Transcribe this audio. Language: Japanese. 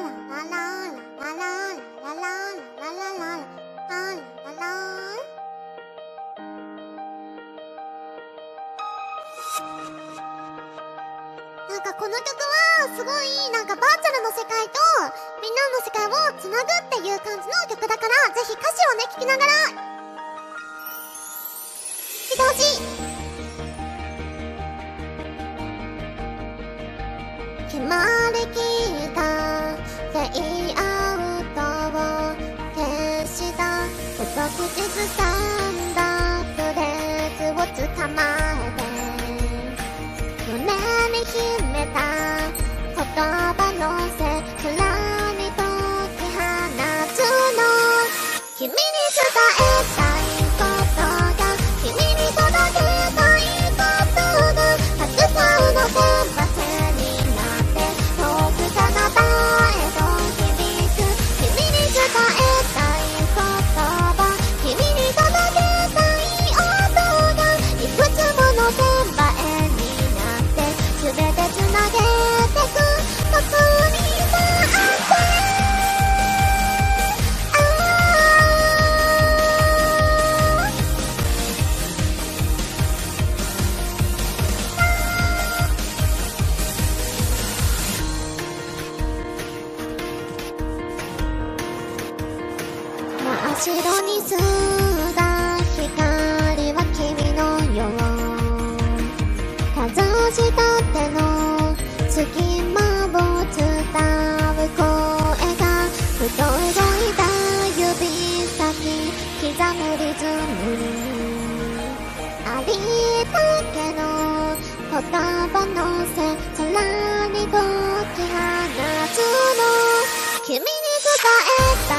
なんかこの曲はすごいなんかバーチャルの世界とみんなの世界をつなぐっていう感じの曲だからぜひ歌詞をね聴きながら不確実スタンダードレースを捕まえて胸に秘めた言白にすだ光は君のようかざしたての隙間を伝う声がふと動いた指先刻むリズムにありたけの言葉のせ空に解き放つの君に伝え